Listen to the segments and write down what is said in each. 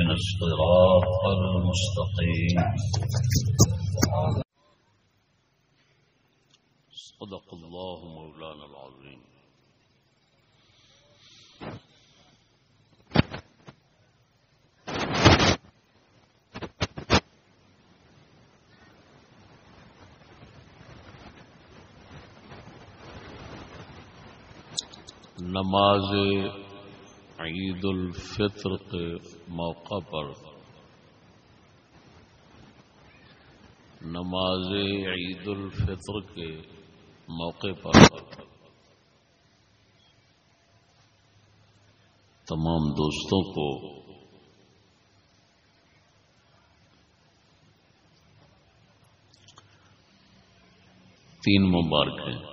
اهدنا الصراط المستقيم. صدق الله مولانا العظيم. نماز عید الفطر کے موقع پر نماز عید الفطر کے موقع پر تمام دوستوں کو تین مبارکیں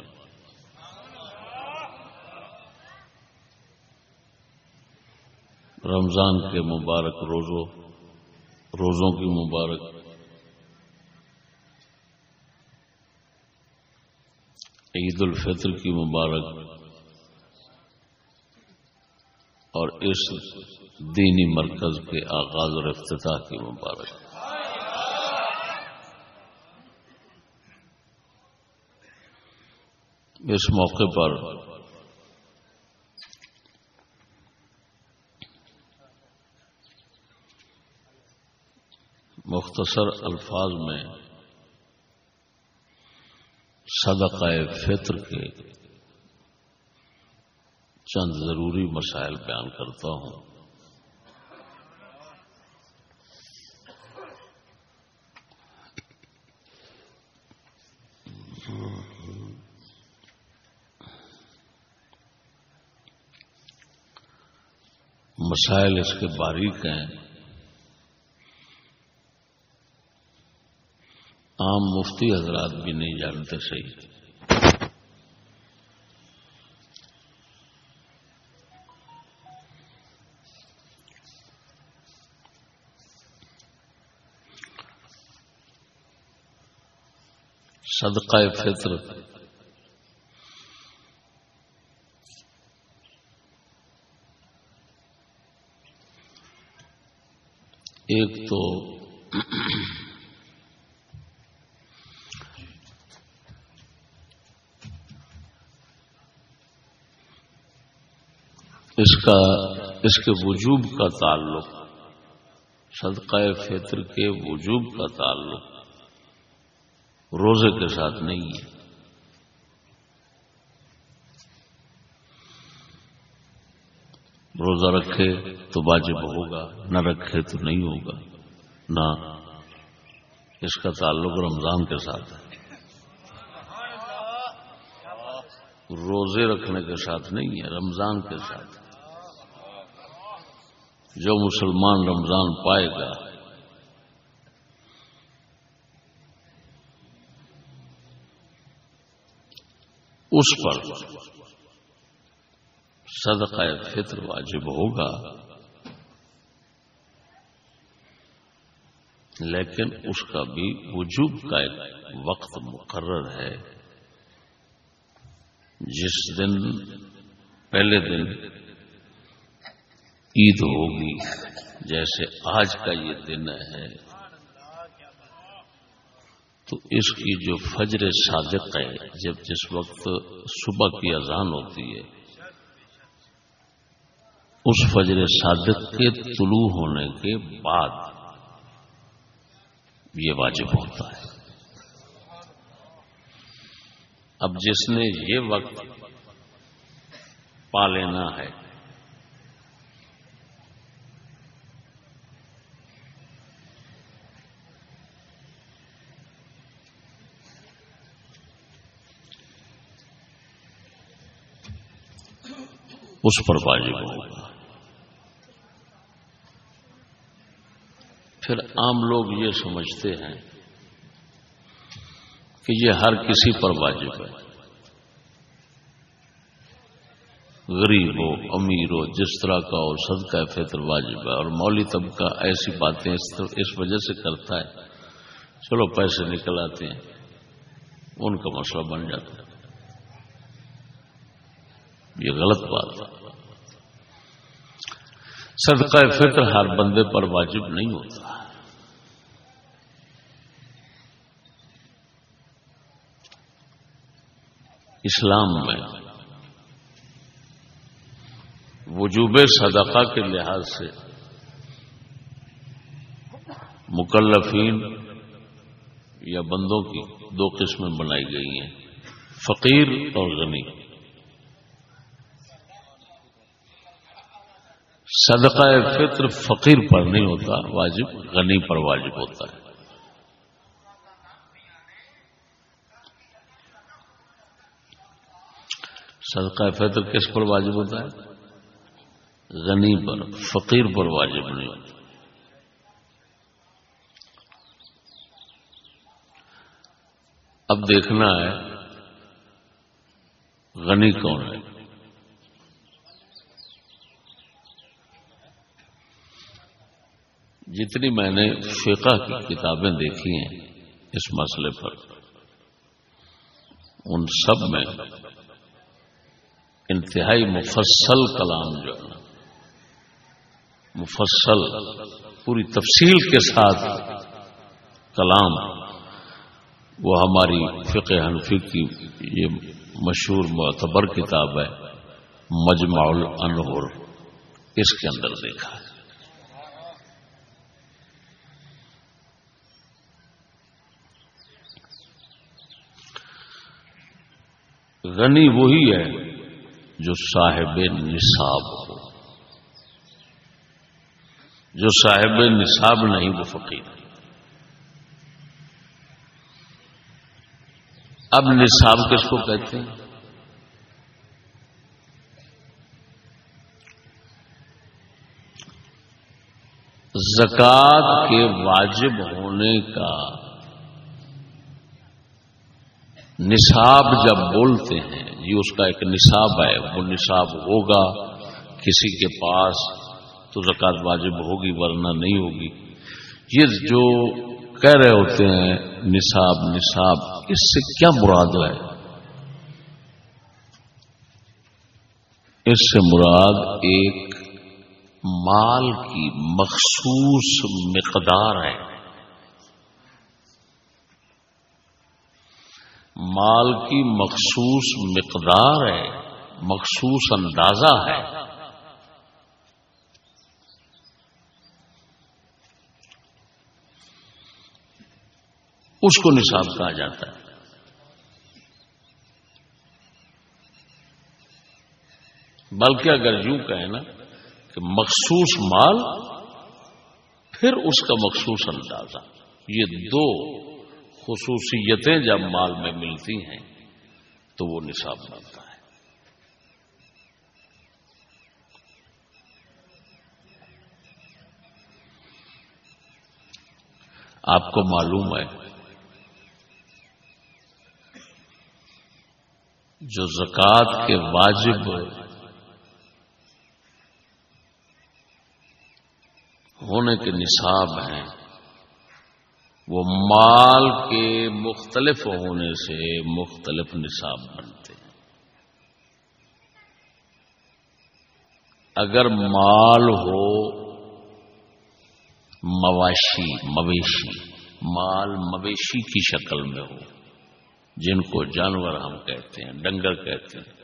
رمضان کے مبارک روزوں روزوں کی مبارک۔ عید الفطر کی مبارک۔ اور اس دینی مرکز کے آغاز اور افتتاح کی مبارک۔ اس موقع پر مختصر الفاظ میں صدقہ فطر کے چند ضروری مسائل بیان کرتا ہوں۔ مسائل اس کے باریک ہیں۔ عام مفتی حضرات بھی نہیں جانتے صحیح۔ صدقہ فطر۔ ایک تو اس کا، اس کے وجوب کا تعلق، صدقہ فطر کے وجوب کا تعلق روزے کے ساتھ نہیں ہے۔ روزہ رکھے تو واجب ہوگا، نہ رکھے تو نہیں ہوگا۔ نہ، اس کا تعلق رمضان کے ساتھ ہے۔ روزے رکھنے کے ساتھ نہیں ہے، رمضان کے ساتھ۔ جو مسلمان رمضان پائے گا۔ اس پر صدقہ فطر واجب ہوگا۔ لیکن اس کا بھی وجوب کا ایک وقت مقرر ہے۔ جس دن، پہلے دن عید ہوگی۔ جیسے آج کا یہ دن ہے، تو اس کی جو فجر صادق ہے، جب جس وقت صبح کی اذان ہوتی ہے، اس فجر صادق کے طلوع ہونے کے بعد یہ واجب ہوتا ہے۔ اب جس نے یہ وقت پا لینا ہے اس پر واجب ہوگا پھر عام لوگ یہ سمجھتے ہیں کہ یہ ہر کسی پر واجب ہے۔ غریب ہو، امیر ہو، جس طرح کا ہو، صدقہ فطر واجب ہے۔ اور مولی طبقہ ایسی باتیں اس وجہ سے کرتا ہے۔ چلو پیسے نکل آتے ہیں، ان کا مسئلہ بن جاتا ہے۔ یہ غلط بات ہے۔ صدقہ فطر ہر بندے پر واجب نہیں ہوتا۔ اسلام میں وجوب صدقہ کے لحاظ سے مکلفین یا بندوں کی دو قسمیں بنائی گئی ہیں، فقیر اور غنی۔ صدقہ فطر فقیر پر نہیں ہوتا، واجب، غنی پر واجب ہوتا ہے۔ صدقہ فطر کس پر واجب ہوتا ہے؟ غنی پر، فقیر پر واجب نہیں ہوتا۔ اب دیکھنا ہے، غنی کون ہے؟ جتنی میں نے فقہ کی کتابیں دیکھی ہیں اس مسئلے پر، ان سب میں انتہائی مفصل کلام جو ہے، مفصل، پوری تفصیل کے ساتھ کلام، وہ ہماری فقہ حنفی کی یہ مشہور معتبر کتاب ہے، مجمع الانہر، اس کے اندر دیکھا ہے۔ غنی وہی ہے جو صاحب نصاب ہو۔ جو صاحب نصاب نہیں، وہ فقیر۔ اب نصاب کس کو کہتے ہیں؟ زکات کے واجب ہونے کا نصاب جب بولتے ہیں، یہ اس کا ایک نصاب ہے، وہ نصاب ہوگا، کسی کے پاس تو زکات واجب ہوگی، ورنہ نہیں ہوگی۔ یہ جو کہہ رہے ہوتے ہیں، نصاب نصاب، اس سے کیا مراد ہے؟ اس سے مراد ایک مال کی مخصوص مقدار ہے۔ مال کی مخصوص مقدار ہے، مخصوص اندازہ ہے۔ اس کو نصاب کہا جاتا ہے۔ بلکہ اگر یوں کہیں نا کہ مخصوص مال، پھر اس کا مخصوص اندازہ۔ یہ دو خصوصیتیں جب مال میں ملتی ہیں، تو وہ نصاب بنتا ہے۔ آپ کو معلوم ہے، جو زکوٰۃ کے واجب ہونے کے نصاب ہیں وہ مال کے مختلف ہونے سے مختلف نصاب بنتے ہیں۔ اگر مال ہو مواشی، مویشی، مال مویشی کی شکل میں ہو، جن کو جانور ہم کہتے ہیں، ڈنگر کہتے ہیں۔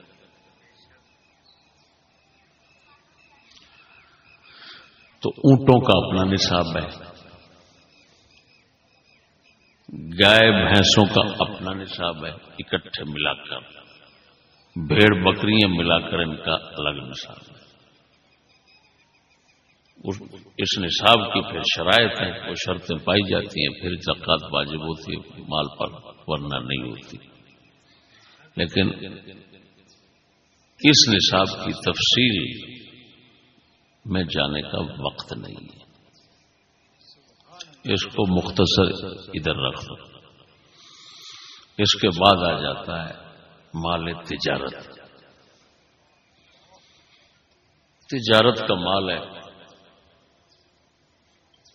تو اونٹوں کا اپنا نصاب ہے۔ گائے بھینسوں کا اپنا نصاب ہے، اکٹھے ملا کر۔ بھیڑ بکریاں ملا کر ان کا الگ نصاب ہے۔ اس نصاب کی پھر شرائط ہیں وہ شرطیں پائی جاتی ہیں، پھر زکات واجب ہوتی ہے مال پر ورنہ نہیں ہوتی۔ لیکن اس نصاب کی تفصیل میں جانے کا وقت نہیں ہے۔ اس کو مختصر ادھر رکھ دو۔ اس کے بعد آ جاتا ہے مال تجارت۔ تجارت کا مال ہے۔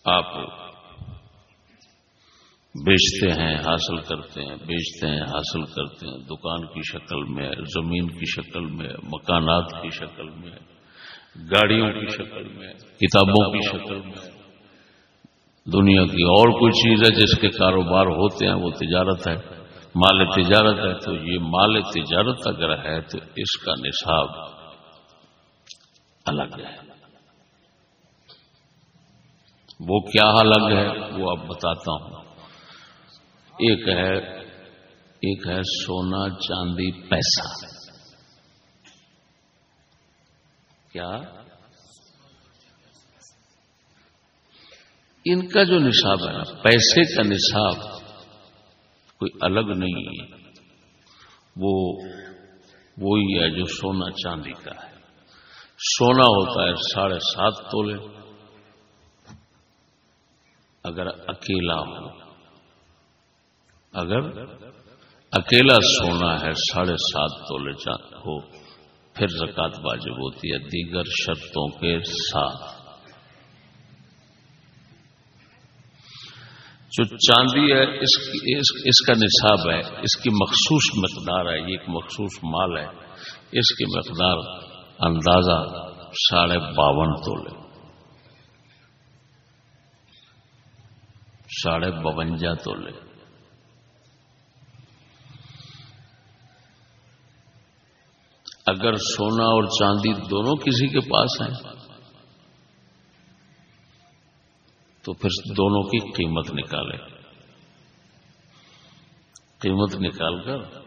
آپ بیچتے ہیں، حاصل کرتے ہیں، بیچتے ہیں، حاصل کرتے ہیں۔ دکان کی شکل میں، زمین کی شکل میں، مکانات کی شکل میں، گاڑیوں کی شکل میں، کتابوں کی شکل میں۔ دنیا کی اور کوئی چیز ہے جس کے کاروبار ہوتے ہیں، وہ تجارت ہے، مال تجارت ہے، تو یہ مال تجارت اگر ہے تو اس کا نصاب الگ ہے۔ وہ کیا الگ ہے؟ وہ اب بتاتا ہوں۔ ایک ہے ایک ہے سونا چاندی پیسہ۔ کیا؟ ان کا جو نصاب ہے پیسے کا نصاب کوئی الگ نہیں ہے۔ وہ، وہی ہے جو سونا چاندی کا ہے۔ سونا ہوتا ہے ساڑھے سات تولے۔ اگر اکیلا ہو، اگر اکیلا سونا ہے ساڑھے سات تولے ہو، پھر زکات واجب ہوتی ہے دیگر شرطوں کے ساتھ۔ جو چاندی ہے اس اس, اس کا نصاب ہے اس کی مخصوص مقدار ہے یہ ایک مخصوص مال ہے۔ اس کی مقدار اندازہ ساڑھے باون تولے۔ ساڑھے بونجا تولے۔ اگر سونا اور چاندی دونوں کسی کے پاس ہیں تو پھر دونوں کی قیمت نکالے۔ قیمت نکال کر۔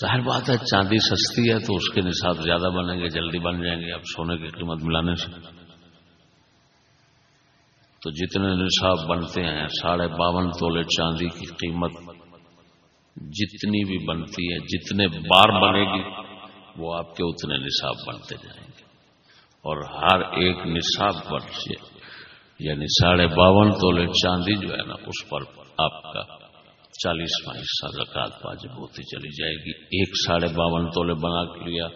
ظاہر بات ہے، چاندی سستی ہے تو اس کے نصاب زیادہ بنیں گے، جلدی بن جائیں گے اب سونے کی قیمت ملانے سے۔ تو جتنے نصاب بنتے ہیں، ساڑھے باون تولے چاندی کی قیمت جتنی بھی بنتی ہے، جتنے بار بنے گی، وہ آپ کے اتنے نصاب بنتے جائیں گے۔ اور ہر ایک نصاب پر سے یعنی ساڑھے باون تولے چاندی جو ہے نا، اس پر آپ کا چالیسواں حصہ زکات واجب ہوتی چلی جائے گی۔ ایک ساڑھے باون تولے بنا لیا،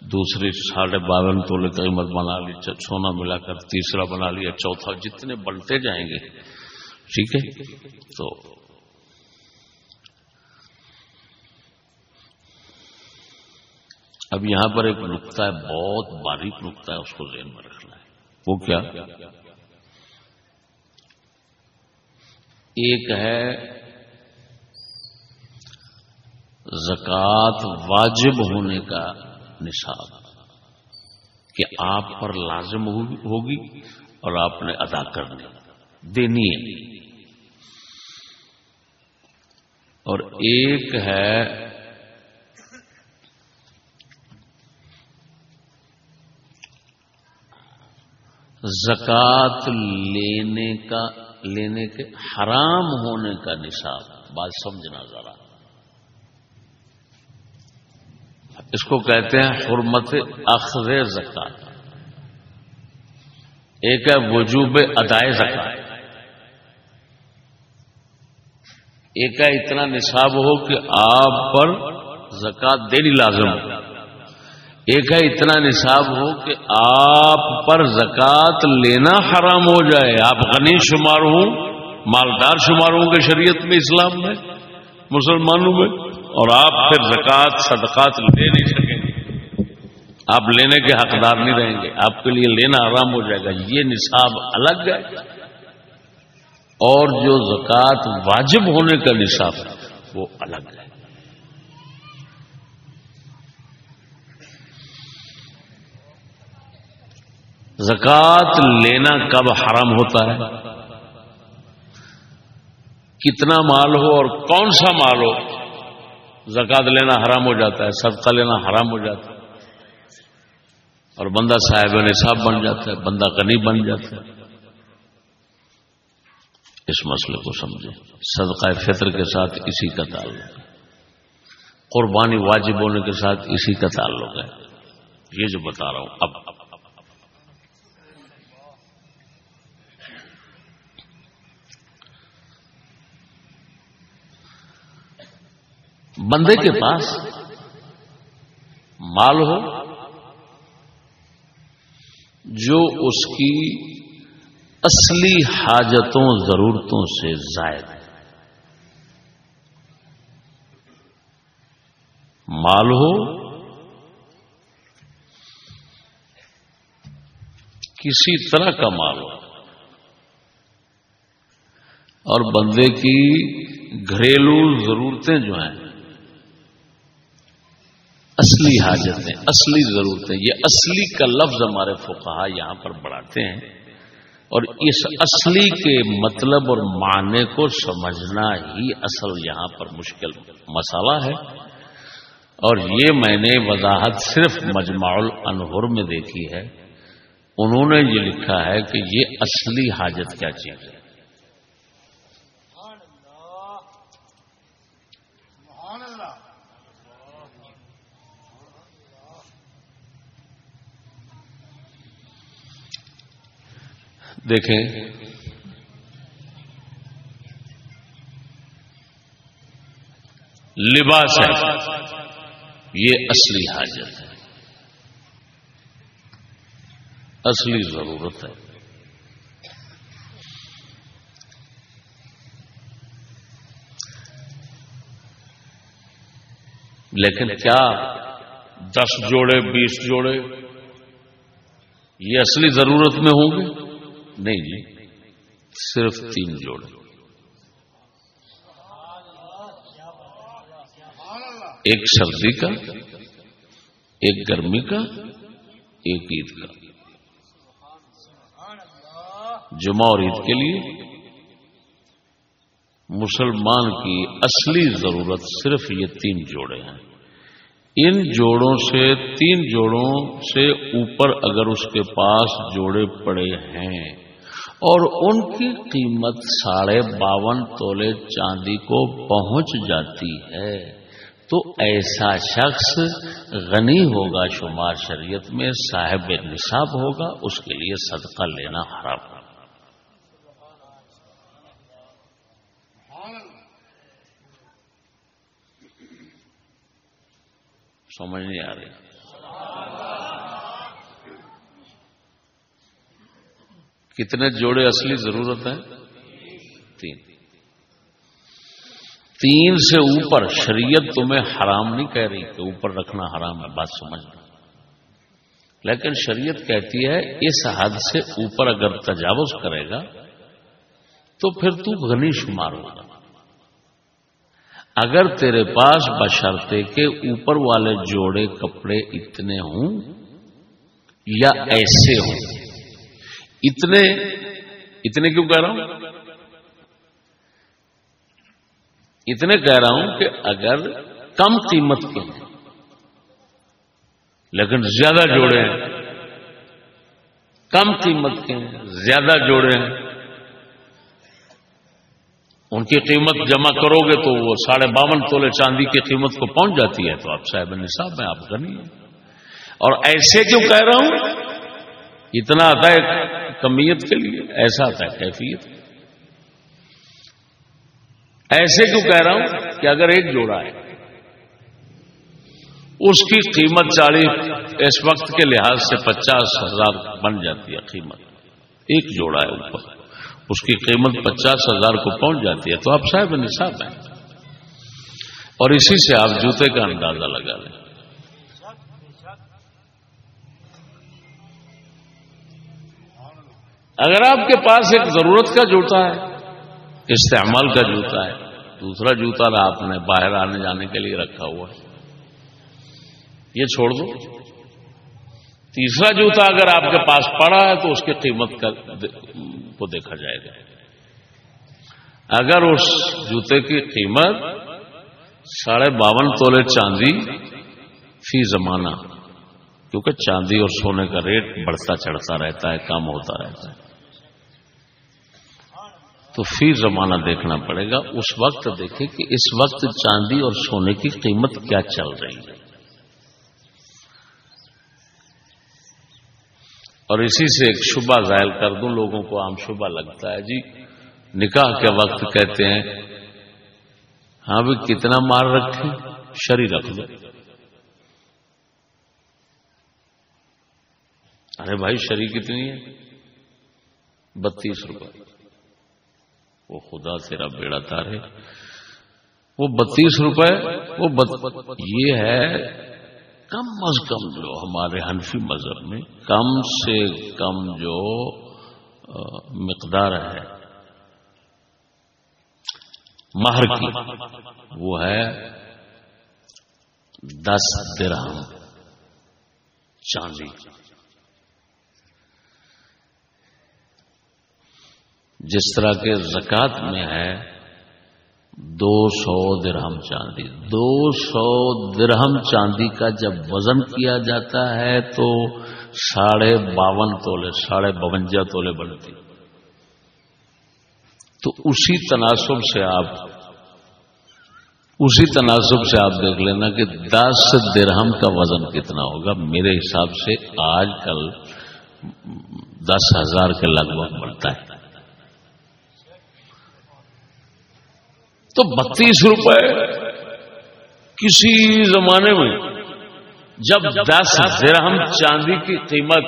دوسری ساڑھے باون تولے قیمت بنا لی سونا ملا کر تیسرا بنا لیا، چوتھا جتنے بنتے جائیں گے۔ ٹھیک ہے؟ تو اب یہاں پر ایک نقطہ ہے، بہت باریک نقطہ ہے، اس کو ذہن میں رکھنا ہے۔ وہ کیا؟ ایک ہے زکات واجب ہونے کا نصاب، کہ آپ پر لازم ہوگی اور آپ نے ادا کرنی دینی ہے۔ اور ایک ہے زکات لینے کا، لینے کے حرام ہونے کا نصاب۔ بات سمجھنا ذرا۔ اس کو کہتے ہیں حرمت اخذ زکات۔ ایک ہے وجوب ادائے زکات۔ ایک ہے اتنا نصاب ہو کہ آپ پر زکات دینی لازم ہو۔ ایک ہے اتنا نصاب ہو کہ آپ پر زکات لینا حرام ہو جائے۔ آپ غنی شمار ہوں، مالدار شمار ہوں گے شریعت میں، اسلام میں، مسلمانوں میں، اور آپ پھر زکات صدقات لے نہیں سکیں۔ گے آپ لینے کے حقدار نہیں رہیں گے۔ آپ کے لیے لینا حرام ہو جائے گا۔ یہ نصاب الگ ہے۔ اور جو زکات واجب ہونے کا نصاب ہے وہ الگ ہے۔ زکات لینا کب حرام ہوتا ہے؟ کتنا مال ہو اور کون سا مال ہو، زکات لینا حرام ہو جاتا ہے، صدقہ لینا حرام ہو جاتا ہے۔ اور بندہ صاحب نصاب بن جاتا ہے، بندہ غنی بن جاتا ہے۔ اس مسئلے کو سمجھے صدقہ فطر کے ساتھ اسی کا تعلق ہے۔ قربانی واجب ہونے کے ساتھ اسی کا تعلق ہے۔ یہ جو بتا رہا ہوں، اب بندے کے پاس مال ہو، جو اس کی اصلی حاجتوں، ضرورتوں سے زائد ہے۔ مال ہو، کسی طرح کا مال ہو، اور بندے کی گھریلو ضرورتیں جو ہیں اصلی حاجتیں اصلی ضرورتیں یہ اصلی کا لفظ ہمارے فقہا یہاں پر بڑھاتے ہیں۔ اور اس اصلی کے مطلب اور معنی کو سمجھنا ہی اصل یہاں پر مشکل مسئلہ ہے۔ اور یہ میں نے وضاحت صرف مجمع الانہر میں دیکھی ہے۔ انہوں نے یہ لکھا ہے کہ یہ اصلی حاجت کیا چیز ہے۔ دیکھیں۔ لباس ہے۔ یہ اصلی حاجت ہے۔ اصلی ضرورت ہے۔ لیکن کیا دس جوڑے، بیس جوڑے یہ اصلی ضرورت میں ہوں گے؟ نہیں جی صرف تین جوڑے ایک سردی کا، ایک گرمی کا، ایک عید کا۔ جمعہ اور عید کے لیے مسلمان کی اصلی ضرورت صرف یہ تین جوڑے ہیں۔ ان جوڑوں سے، تین جوڑوں سے اوپر اگر اس کے پاس جوڑے پڑے ہیں اور ان کی قیمت ساڑھے باون تولے چاندی کو پہنچ جاتی ہے۔ تو ایسا شخص غنی ہوگا، شمار شریعت میں صاحب نصاب ہوگا، اس کے لیے صدقہ لینا حرام۔ سمجھ نہیں آ رہی۔ کتنے جوڑے اصلی ضرورت ہے تین۔ تین سے اوپر، شریعت تمہیں حرام نہیں کہہ رہی کہ اوپر رکھنا حرام ہے، بات سمجھ لیکن شریعت کہتی ہے، اس حد سے اوپر اگر تجاوز کرے گا، تو پھر تو غنی شمار ہوگا۔ اگر تیرے پاس بشرتے کے اوپر والے جوڑے کپڑے اتنے ہوں یا ایسے ہوں اتنے اتنے کیوں کہہ رہا ہوں؟ اتنے کہہ رہا ہوں کہ اگر کم قیمت کے ہیں، لیکن زیادہ جوڑے ہیں، کم قیمت کے ہیں، زیادہ جوڑے ہیں، ان کی قیمت جمع کرو گے تو وہ ساڑھے باون تولے چاندی کی قیمت کو پہنچ جاتی ہے۔ تو آپ صاحب نصاب میں آپ غنی ہیں۔ اور ایسے کیوں کہہ رہا ہوں؟ اتنا آتا ہے کمیت کے لیے، ایسا آتا ہے کیفیت۔ ایسے کیوں کہہ رہا ہوں کہ اگر ایک جوڑا ہے، اس کی قیمت چالیس، اس وقت کے لحاظ سے پچاس ہزار بن جاتی ہے قیمت۔ ایک جوڑا ہے اوپر، اس کی قیمت پچاس ہزار کو پہنچ جاتی ہے۔ تو آپ صاحب نصاب ہیں۔ اور اسی سے آپ جوتے کا اندازہ لگا لیں۔ اگر آپ کے پاس ایک ضرورت کا جوتا ہے، استعمال کا جوتا ہے، دوسرا جوتا آپ نے باہر آنے جانے کے لیے رکھا ہوا ہے۔ یہ چھوڑ دو۔ تیسرا جوتا اگر آپ کے پاس پڑا ہے تو اس کی قیمت کو دیکھا جائے گا۔ اگر اس جوتے کی قیمت ساڑھے باون تولے چاندی فی زمانہ، کیونکہ چاندی اور سونے کا ریٹ بڑھتا چڑھتا رہتا ہے، کم ہوتا رہتا ہے۔ تو فی زمانہ دیکھنا پڑے گا۔ اس وقت دیکھیں کہ اس وقت چاندی اور سونے کی قیمت کیا چل رہی ہے۔ اور اسی سے ایک شبہ ظاہر کر دوں، لوگوں کو عام شبہ لگتا ہے۔ جی نکاح کے وقت کہتے ہیں ہاں بھی کتنا مار رکھے شری رکھ دو ارے بھائی شری کتنی ہے؟ بتیس روپئے وہ خدا تیرا بیڑا تارے۔ وہ بتیس روپے، وہ یہ ہے کم از کم جو ہمارے حنفی مذہب میں کم سے کم جو مقدار ہے۔ مہر کی۔ وہ ہے دس درہم، چاندی۔ جس طرح کے زکات میں ہے، دو سو درہم چاندی۔ دو سو درہم چاندی کا جب وزن کیا جاتا ہے تو ساڑھے باون تولے، ساڑھے بونجا تولے بنتی تو اسی تناسب سے آپ، اسی تناسب سے آپ دیکھ لینا کہ دس درہم کا وزن کتنا ہوگا۔ میرے حساب سے آج کل دس ہزار کے لگ بھگ بڑھتا ہے۔ تو بتیس روپے کسی زمانے میں جب دس درہم چاندی کی قیمت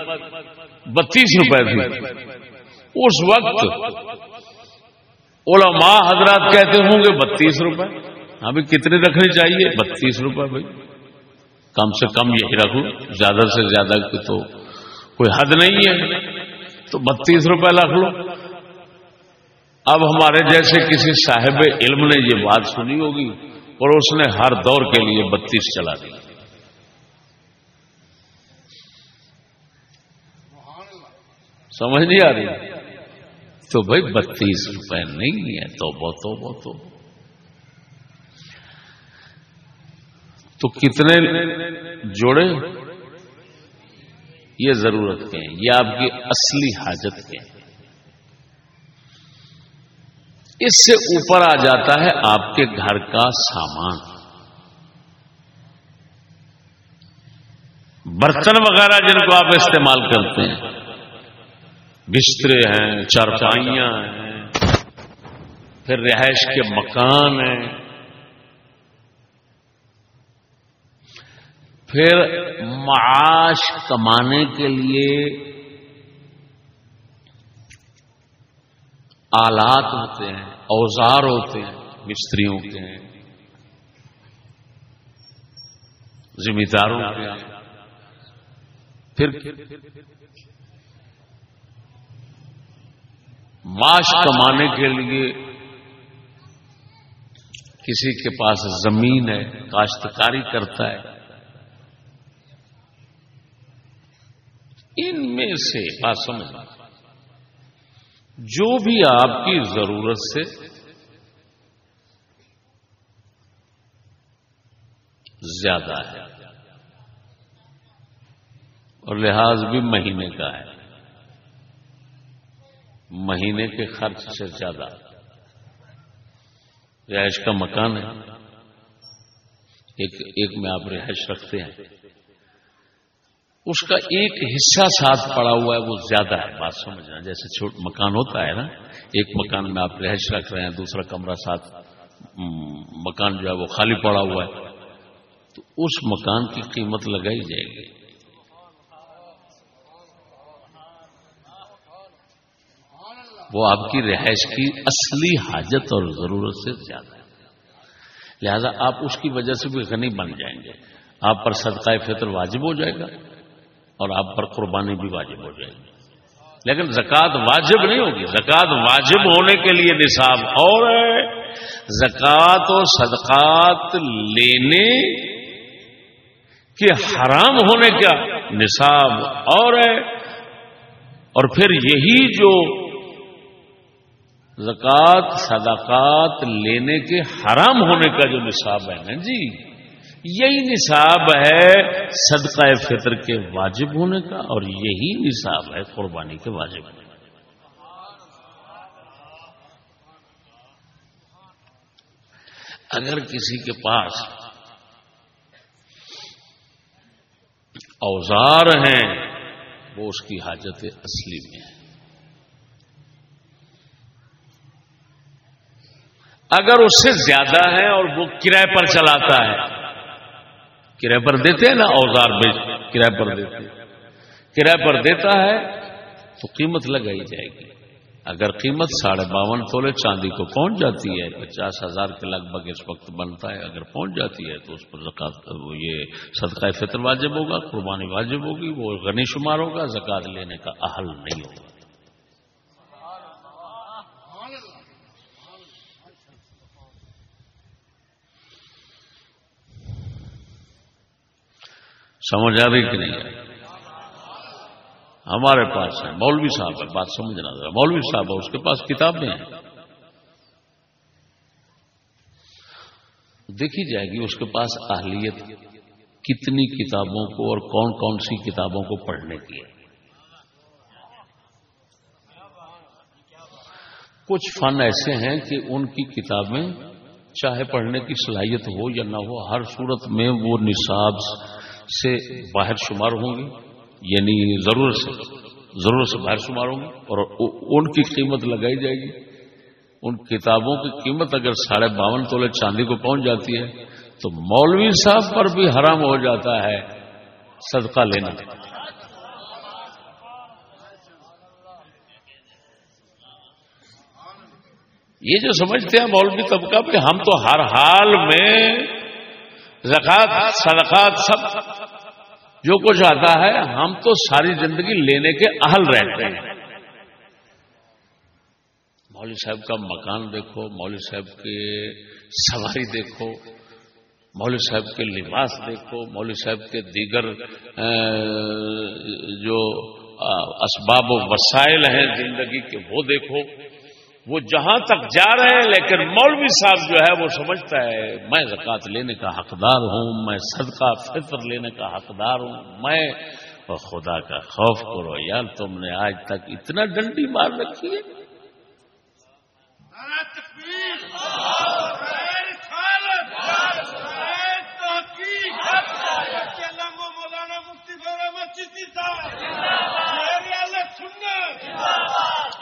بتیس روپے تھی، اس وقت علماء حضرات کہتے ہوں گے بتیس روپے۔ ہاں ابھی کتنے رکھنے چاہیے؟ بتیس روپے بھائی۔ کم سے کم یہی رکھو، زیادہ سے زیادہ تو کوئی حد نہیں ہے۔ تو بتیس روپے رکھ لو۔ اب ہمارے جیسے کسی صاحب علم نے یہ بات سنی ہوگی اور اس نے ہر دور کے لیے بتیس چلا دی۔ سمجھ نہیں آ رہی؟ تو بھائی بتیس روپے نہیں ہے تو بہت بہت تو کتنے جوڑے؟ یہ ضرورت کے ہیں، یہ آپ کی اصلی حاجت کے ہیں۔ اس سے اوپر آ جاتا ہے آپ کے گھر کا سامان۔ برتن وغیرہ جن کو آپ استعمال کرتے ہیں۔ بسترے ہیں، چارپائیاں ہیں۔ پھر رہائش کے مکان ہیں۔ پھر معاش کمانے کے لیے آلات ہوتے ہیں، اوزار ہوتے ہیں، مستریوں کے ہیں۔ ذمہ داروں کے پھر معاش کمانے کے لیے کسی کے پاس زمین ہے، کاشتکاری کرتا ہے۔ ان میں سے بات سمجھ جو بھی آپ کی ضرورت سے زیادہ ہے۔ اور لحاظ بھی مہینے کا ہے۔ مہینے کے خرچ سے زیادہ۔ رہائش کا مکان ہے۔ ایک ایک میں آپ رہائش رکھتے ہیں۔ اس کا ایک حصہ ساتھ پڑا ہوا ہے، وہ زیادہ ہے۔ بات سمجھنا جیسے چھوٹ مکان ہوتا ہے نا، ایک مکان میں آپ رہائش رکھ رہے ہیں، دوسرا کمرہ ساتھ مکان جو ہے وہ خالی پڑا ہوا ہے۔ تو اس مکان کی قیمت لگائی جائے گی۔ وہ آپ کی رہائش کی اصلی حاجت اور ضرورت سے زیادہ ہے۔ لہذا آپ اس کی وجہ سے بھی غنی بن جائیں گے۔ آپ پر صدقہ فطر واجب ہو جائے گا۔ اور آپ پر قربانی بھی واجب ہو جائے گی۔ لیکن زکوٰۃ واجب نہیں ہوگی۔ زکوٰۃ واجب ہونے کے لیے نصاب اور ہے۔ زکوٰۃ و صدقات لینے کے حرام ہونے کا نصاب اور ہے۔ اور پھر یہی جو زکوٰۃ، صدقات لینے کے حرام ہونے کا جو نصاب ہے نا جی۔ یہی نصاب ہے صدقہ فطر کے واجب ہونے کا اور یہی نصاب ہے قربانی کے واجب ہونے کا۔ اگر کسی کے پاس اوزار ہیں، وہ اس کی حاجت اصلی میں ہے۔ اگر اس سے زیادہ ہے اور وہ کرائے پر چلاتا ہے کرایہ پر دیتے ہیں نا، اوزار بیچ، کرایہ پر دیتے کرایہ پر دیتا ہے تو قیمت لگائی جائے گی۔ اگر قیمت ساڑھے باون تولے چاندی کو پہنچ جاتی ہے، پچاس ہزار کے لگ بھگ اس وقت بنتا ہے، اگر پہنچ جاتی ہے تو اس پر زکات، یہ صدقہ فطر واجب ہوگا، قربانی واجب ہوگی، وہ غنی شمار ہوگا، زکات لینے کا اہل نہیں ہوگا۔ سمجھ آ رہی کہ نہیں ہمارے پاس ہے مولوی صاحب ہے، بات سمجھنا ذرا۔ مولوی صاحب ہے، اس کے پاس کتابیں ہیں دیکھی جائے گی اس کے پاس اہلیت کتنی کتابوں کو اور کون کون سی کتابوں کو پڑھنے کی ہے۔ کچھ فن ایسے ہیں کہ ان کی کتابیں چاہے پڑھنے کی صلاحیت ہو یا نہ ہو، ہر صورت میں وہ نصاب سے باہر شمار ہوں گی یعنی ضرورت سے ضرورت سے باہر شمار ہوں گے اور ان کی قیمت لگائی جائے گی۔ ان کتابوں کی قیمت اگر ساڑھے باون تولے چاندی کو پہنچ جاتی ہے، تو مولوی صاحب پر بھی حرام ہو جاتا ہے صدقہ لینا۔ یہ جو سمجھتے ہیں مولوی طبقہ بھی ہم تو ہر حال میں زکات، صدقات، سب۔ جو کچھ آتا ہے، ہم تو ساری زندگی لینے کے اہل رہتے ہیں۔ مولوی صاحب کا مکان دیکھو، مولوی صاحب کے سواری دیکھو، مولوی صاحب کے لباس دیکھو، مولوی صاحب کے دیگر جو اسباب و وسائل ہیں زندگی کے، وہ دیکھو۔ وہ جہاں تک جا رہے ہیں، لیکن مولوی صاحب جو ہے، وہ سمجھتا ہے، میں زکات لینے کا حقدار ہوں، میں صدقہ، فطر لینے کا حقدار ہوں، میں خدا کا خوف کرو۔ یار، تم نے آج تک اتنا ڈنڈی مار رکھی ہے۔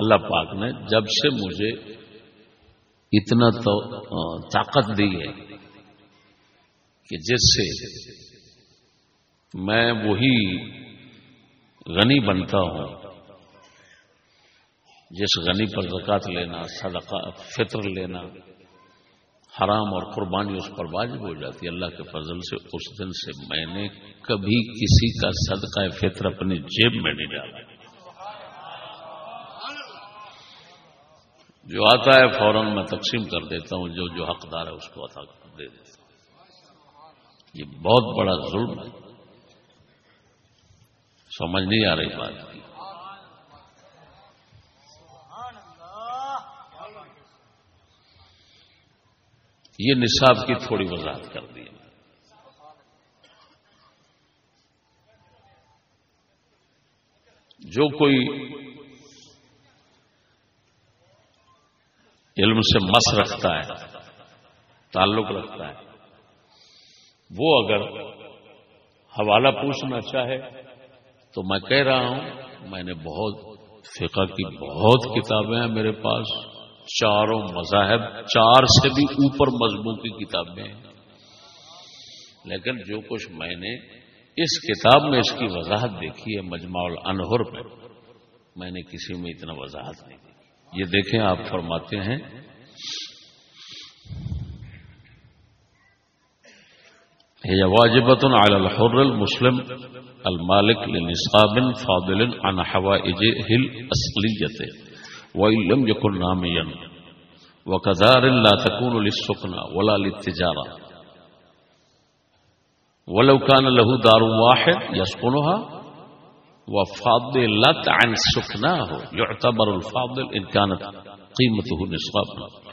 اللہ پاک نے جب سے مجھے اتنا تو طاقت دی ہے کہ جس سے میں وہی غنی بنتا ہوں، جس غنی پر زکات لینا، صدقہ، فطر لینا حرام اور قربانی اس پر واجب ہو جاتی ہے اللہ کے فضل سے اس دن سے میں نے کبھی کسی کا صدقہ فطر اپنی جیب میں نہیں ڈالا۔ جو آتا ہے فوراً میں تقسیم کر دیتا ہوں، جو جو حقدار ہے اس کو عطا دے دیتا ہوں۔ یہ بہت بڑا ظلم ہے۔ سمجھ نہیں آ رہی بات کی۔ یہ نصاب کی تھوڑی وضاحت کر دی جو کوئی علم سے مس رکھتا ہے، تعلق رکھتا ہے۔ وہ اگر حوالہ پوچھنا چاہے تو میں کہہ رہا ہوں، میں نے بہت فقہ کی بہت کتابیں ہیں میرے پاس، چاروں مذاہب، چار سے بھی اوپر مضمون کی کتابیں ہیں۔ لیکن جو کچھ میں نے اس کتاب میں اس کی وضاحت دیکھی ہے مجمع الانہر پہ، میں نے کسی میں اتنا وضاحت نہیں یہ دیکھیں آپ فرماتے ہیں هي واجبة على الحر المسلم المالك لنصاب فاضل عن حوائجه الأصلية وإن لم يكن ناميا وكذار لا تكون للسكنة ولا للتجارة ولو كان له دار واحد يسكنها وفاضلت عن سكناه. يعتبر الفاضل إن كانت قيمته نصابا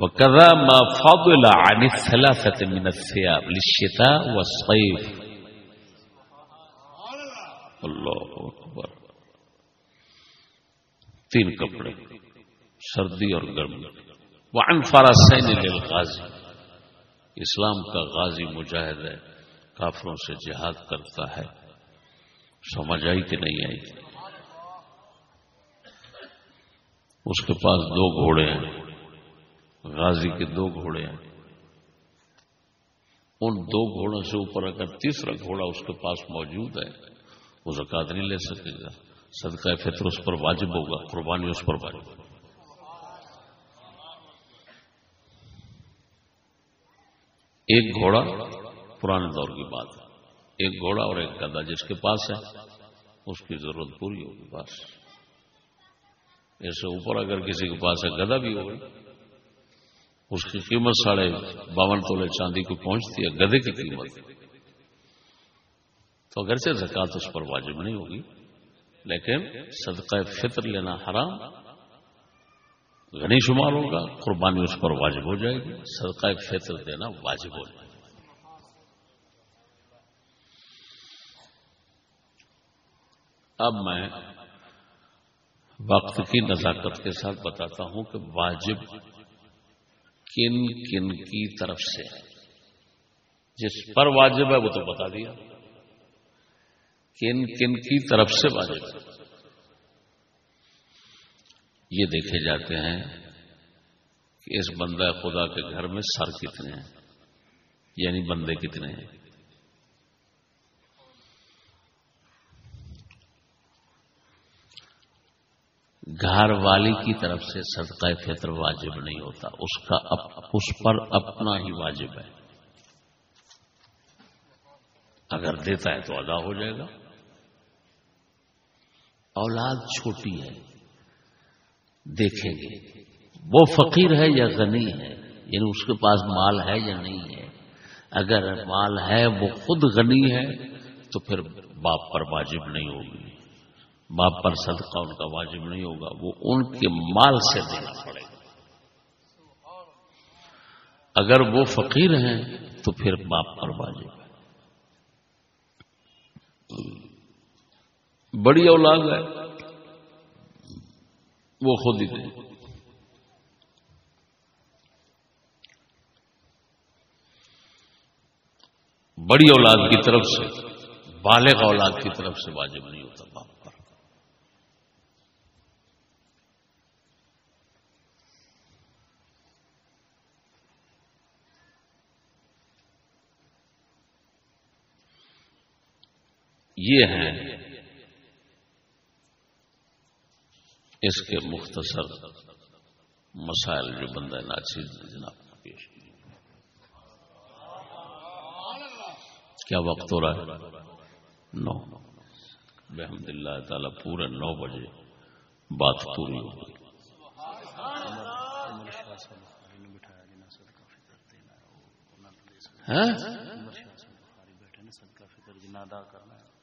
وكذا ما فضل عن الثلاثة من الثياب للشتاء والصيف. اللہ اکبر تین کپڑے سردی اور وعن فرسین للغازی. اسلام کا غازی مجاہد ہے کافروں سے جہاد کرتا ہے. سمجھ آئی کہ نہیں آئی؟ اس کے پاس دو گھوڑے ہیں، غازی کے دو گھوڑے ہیں۔ ان دو گھوڑوں سے اوپر اگر تیسرا گھوڑا اس کے پاس موجود ہے، وہ زکات نہیں لے سکے گا۔ صدقہ فطر اس پر واجب ہوگا، قربانی اس پر واجب ہوگا۔ ایک گھوڑا پرانے دور کی بات ہے۔ ایک گھوڑا اور ایک گدا جس کے پاس ہے، اس کی ضرورت پوری ہوگی، بس۔ ایسے اوپر اگر کسی کے پاس ہے گدا بھی ہوگی، اس کی قیمت ساڑھے باون تولے چاندی کو پہنچتی ہے گدے کی قیمت۔ تو اگرچہ زکات اس پر واجب نہیں ہوگی، لیکن صدقہ فطر لینا حرام، غنی شمار ہوگا، قربانی اس پر واجب ہو جائے گی، صدقہ فطر دینا واجب ہو جائے گا۔ اب میں وقت کی نزاکت کے ساتھ بتاتا ہوں کہ واجب کن کن کی طرف سے جس پر واجب ہے وہ تو بتا دیا۔ کن کن کی طرف سے واجب ہے۔ یہ دیکھے جاتے ہیں کہ اس بندہ خدا کے گھر میں سر کتنے ہیں یعنی بندے کتنے ہیں۔ گھر والی کی طرف سے صدقہ فطر واجب نہیں ہوتا، اس کا اس پر اپنا ہی واجب ہے۔ اگر دیتا ہے تو ادا ہو جائے گا۔ اولاد چھوٹی ہے، دیکھیں گے۔ وہ فقیر ہے یا غنی ہے یعنی اس کے پاس مال ہے یا نہیں ہے۔ اگر مال ہے، وہ خود غنی ہے، تو پھر باپ پر واجب نہیں ہوگی۔ باپ پر صدقہ ان کا واجب نہیں ہوگا، وہ ان کے مال سے دینا پڑے گا۔ اگر وہ فقیر ہیں تو پھر باپ پر واجب ہے۔ بڑی اولاد ہے، وہ خود ہی دیں بڑی اولاد کی طرف سے، بالغ اولاد کی طرف سے واجب نہیں ہوتا باپ۔ یہ ہیں اس کے مختصر مسائل جو بندہ ناچیز جناب، پیش کیا وقت ہو رہا ہے؟ نو۔ بحمد اللہ تعالی، پورے نو بجے بات پوری ہو گئی۔ ہاں؟ ہاں؟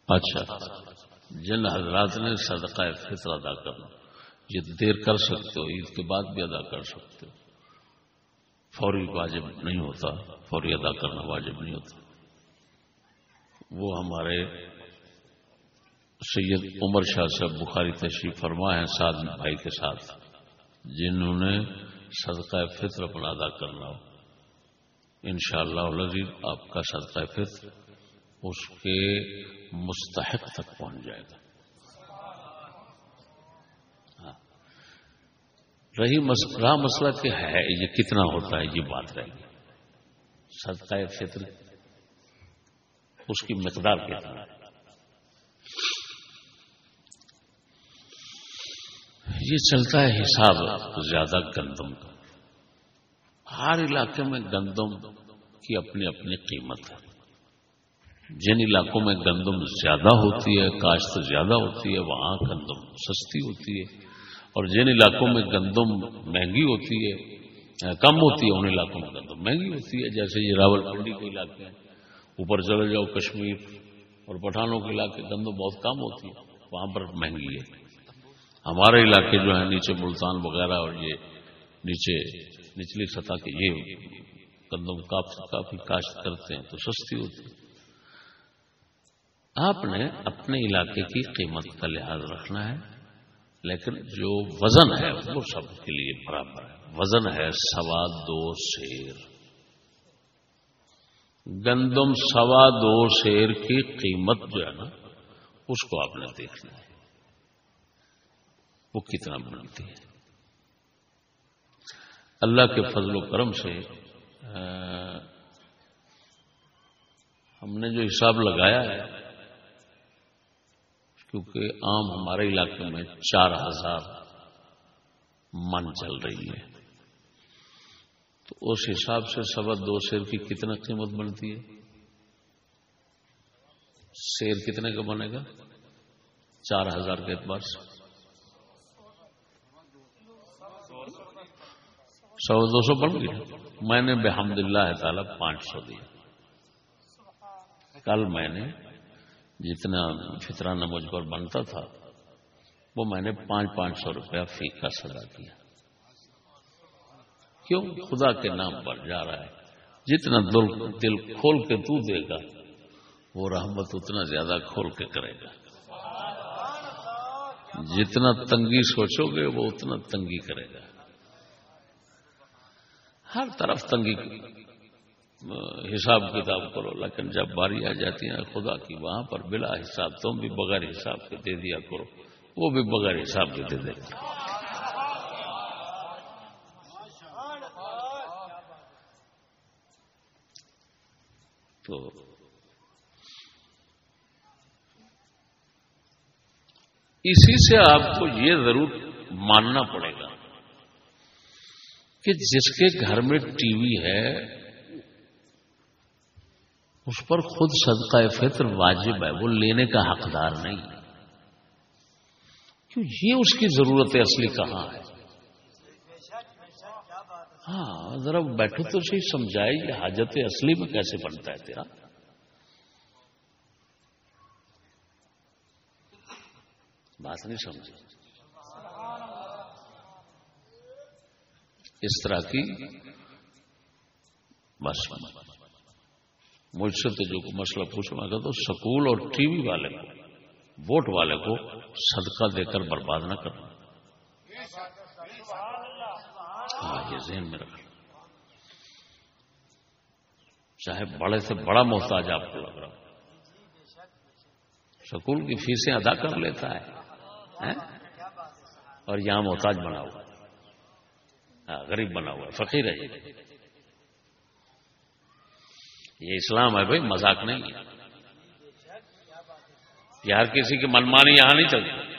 اچھا جن حضرات نے صدقہ فطر ادا کرنا، یہ دیر کر سکتے ہو، عید کے بعد بھی ادا کر سکتے ہو۔ فوری واجب نہیں ہوتا، فوری ادا کرنا واجب نہیں ہوتا۔ وہ ہمارے سید عمر شاہ صاحب بخاری تشریف فرما ہے سعد بھائی کے ساتھ، جنہوں نے صدقہ فطر اپنا ادا کرنا ہو۔ ان شاء اللہ آپ کا صدقہ فطر اس کے مستحق تک پہنچ جائے گا۔ ہاں۔ رہی رہا مسئلہ کہ ہے، یہ کتنا ہوتا ہے، یہ بات رہے گی صدقہ فطر اس کی مقدار کتنا ہے یہ چلتا ہے حساب زیادہ گندم کا۔ ہر علاقے میں گندم کی اپنی اپنی قیمت ہے۔ جن علاقوں میں گندم زیادہ ہوتی ہے، کاشت زیادہ ہوتی ہے، وہاں گندم سستی ہوتی ہے۔ اور جن علاقوں میں گندم مہنگی ہوتی ہے کم ہوتی ہے، ان علاقوں میں گندم مہنگی ہوتی ہے۔ جیسے یہ راول پنڈی کے علاقے ہیں، اوپر چلے جاؤ کشمیر اور پٹھانوں کے علاقے، گندم بہت کم ہوتی ہے، وہاں پر مہنگی ہے۔ ہمارے علاقے جو ہیں، نیچے ملتان وغیرہ اور یہ نیچے نچلی سطح کے یہ گندم کافی کاشت کرتے ہیں تو سستی ہوتی ہے۔ آپ نے اپنے علاقے کی قیمت کا لحاظ رکھنا ہے، لیکن جو وزن ہے وہ سب کے لیے برابر ہے۔ وزن ہے سوا دو شیر۔ گندم سوا دو شیر کی قیمت جو ہے نا، اس کو آپ نے دیکھنا ہے۔ وہ کتنا بنتی ہے۔ اللہ کے فضل و کرم سے ہم نے جو حساب لگایا ہے کیونکہ عام ہمارے علاقے میں چار ہزار من چل رہی ہے۔ تو اس حساب سے سوا دو شیر کی کتنا قیمت بنتی ہے؟ شیر کتنے کا بنے گا؟ چار ہزار کے اعتبار سے۔ سو دو سو بن گیا۔ میں نے بحمد اللہ تعالی پانچ سو دیا۔ کل میں نے جتنا فطرانہ مجھ پر بنتا تھا، وہ میں نے پانچ پانچ سو روپیہ فی کا سزا کیا۔ کیوں؟ خدا کے نام پر جا رہا ہے۔ جتنا دل دل کھول کے تو دے گا، وہ رحمت اتنا زیادہ کھول کے کرے گا۔ جتنا تنگی سوچو گے، وہ اتنا تنگی کرے گا۔ ہر طرف تنگی۔ حساب کتاب کرو، لیکن جب باری آ جاتی ہے خدا کی وہاں پر بلا حساب، تم بھی بغیر حساب کے دے دیا کرو۔ وہ بھی بغیر حساب کے دے دے۔ تو اسی سے آپ کو یہ ضرور ماننا پڑے گا کہ جس کے گھر میں ٹی وی ہے اس پر خود صدقہ فطر واجب ہے، وہ لینے کا حقدار نہیں۔ کیوں یہ اس کی ضرورت اصلی کہاں ہے؟ ہاں ذرا بیٹھو تو صحیح، سمجھائے یہ حاجت اصلی میں کیسے بنتا ہے تیرا۔ بات نہیں سمجھ اس طرح کی بس۔ مجھ سے تو جو مسئلہ پوچھنا گا تو سکول اور ٹی وی والے کو، ووٹ والے کو صدقہ دے کر برباد نہ کرنا۔ ہاں یہ ذہن میں رکھنا چاہے بڑے سے بڑا محتاج آپ کو لگ رہا سکول کی فیسیں ادا کر لیتا ہے اور یہاں محتاج بنا ہوا ہاں، غریب بنا ہوا ہے، فقیر ہے یہ اسلام ہے بھائی، مذاق نہیں ہے۔ ہر کسی کی منمانی یہاں نہیں چلتی۔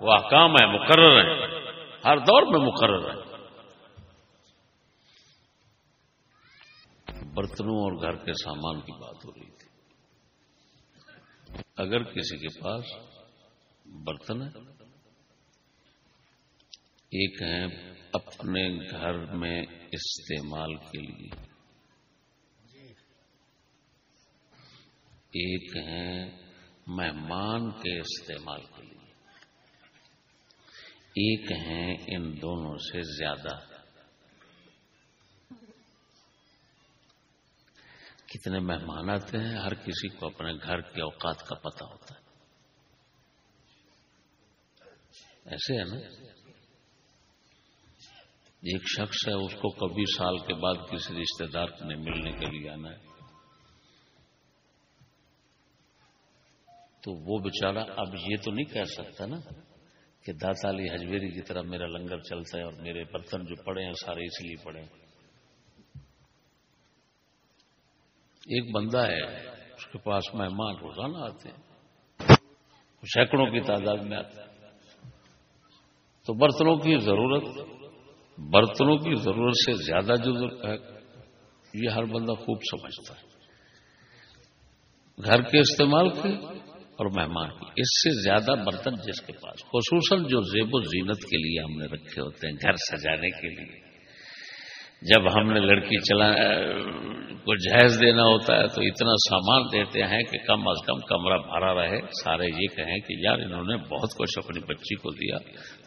وہ احکام ہے، مقرر ہے۔ ہر دور میں مقرر ہے۔ برتنوں اور گھر کے سامان کی بات ہو رہی تھی۔ اگر کسی کے پاس برتن ہے ایک ہے اپنے گھر میں استعمال کے لیے۔ ایک ہے مہمان کے استعمال کے لیے۔ ایک ہے ان دونوں سے زیادہ۔ کتنے مہمان آتے ہیں، ہر کسی کو اپنے گھر کے اوقات کا پتہ ہوتا ہے۔ ایسے ہے نا؟ ایک شخص ہے، اس کو کبھی سال کے بعد کسی رشتے دار نے ملنے کے لیے آنا ہے۔ تو وہ بیچارہ اب یہ تو نہیں کہہ سکتا نا کہ داتا علی حجویری کی طرح میرا لنگر چلتا ہے اور میرے برتن جو پڑے ہیں سارے اس لیے پڑے ہیں۔ ایک بندہ ہے، اس کے پاس مہمان روزانہ آتے ہیں۔ سینکڑوں کی تعداد میں آتے ہیں تو برتنوں کی ضرورت، برتنوں کی ضرورت سے زیادہ جو ہے، یہ ہر بندہ خوب سمجھتا ہے۔ گھر کے استعمال کے اور مہمان کی۔ اس سے زیادہ برتن جس کے پاس، خصوصاً جو زیب و زینت کے لیے ہم نے رکھے ہوتے ہیں گھر سجانے کے لیے۔ جب ہم نے لڑکی چلا، کو جہیز دینا ہوتا ہے تو اتنا سامان دیتے ہیں کہ کم از کم کمرہ بھرا رہے۔ سارے یہ کہیں کہ یار انہوں نے بہت کچھ اپنی بچی کو دیا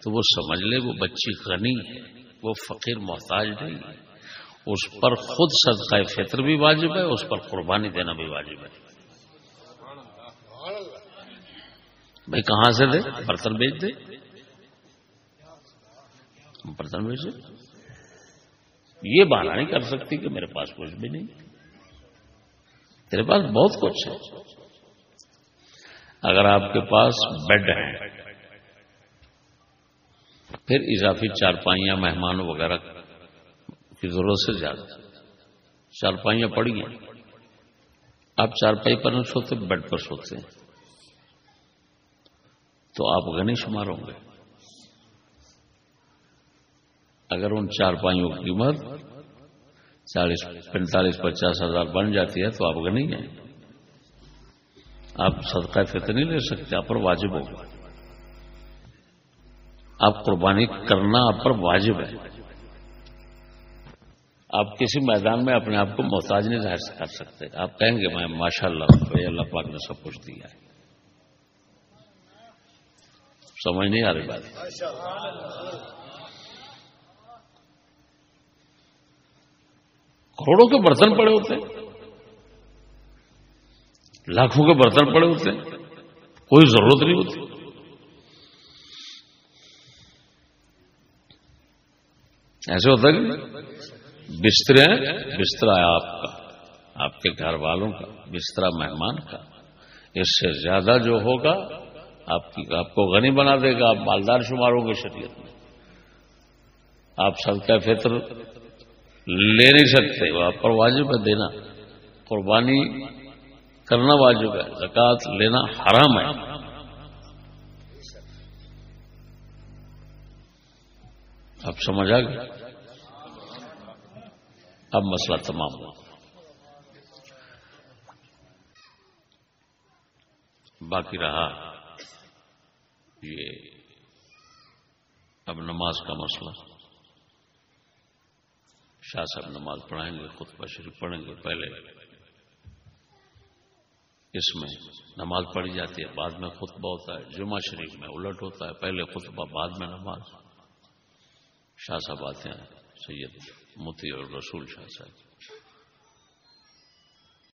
تو وہ سمجھ لے، وہ بچی غنی ہے، وہ فقیر محتاج نہیں ہے۔ اس پر خود صدقہ فطر بھی واجب ہے، اس پر قربانی دینا بھی واجب ہے۔ بھائی کہاں سے دے؟ برتن بیچ دے۔ برتن بیچ دے۔ یہ بہانا نہیں کر سکتی کہ میرے پاس کچھ بھی نہیں۔ تیرے پاس بہت کچھ ہے۔ اگر آپ کے پاس بیڈ ہے، پھر اضافی چارپائیاں، مہمان وغیرہ کی ضرورت سے زیادہ۔ چارپائیاں پڑی ہیں۔ آپ چارپائی پر نہیں سوتے، بیڈ پر سوتے ہیں۔ تو آپ غنی شمار ہوں گے۔ اگر ان چار پائیوں کی قیمت چالیس، پینتالیس، پچاس ہزار بن جاتی ہے تو آپ غنی ہیں۔ آپ صدقہ فطر نہیں لے سکتے، آپ پر واجب ہوگا۔ آپ قربانی کرنا آپ پر واجب ہے۔ آپ کسی میدان میں اپنے آپ کو محتاج نہیں ظاہر کر سکتے۔ آپ کہیں گے، میں ماشاء اللہ اللہ پاک نے سب کچھ دیا ہے۔ سمجھ نہیں آ رہی بات۔ کروڑوں کے برتن پڑے ہوتے ہیں۔ لاکھوں کے برتن پڑے ہوتے ہیں۔ کوئی ضرورت نہیں ہوتی۔ ایسے ہوتا کہ بستر ہے بستر ہے آپ کا، آپ کے گھر والوں کا، بستر مہمان کا۔ اس سے زیادہ جو ہوگا آپ کی آپ کو غنی بنا دے گا، آپ مالدار شمار ہوں گے شریعت میں۔ آپ سب کا فطر لے نہیں سکتے، آپ پر واجب ہے دینا۔ قربانی کرنا واجب ہے زکات لینا حرام ہے۔ اب سمجھ آ گیا اب مسئلہ تمام ہوا باقی رہا۔ یہ اب نماز کا مسئلہ۔ شاہ صاحب نماز پڑھائیں گے، خطبہ شریف پڑھیں گے پہلے۔ اس میں نماز پڑھی جاتی ہے، بعد میں خطبہ ہوتا ہے، جمعہ شریف میں الٹ ہوتا ہے، پہلے خطبہ، بعد میں نماز۔ شاہ صاحب آتے ہیں، سید متی اور رسول شاہ صاحب۔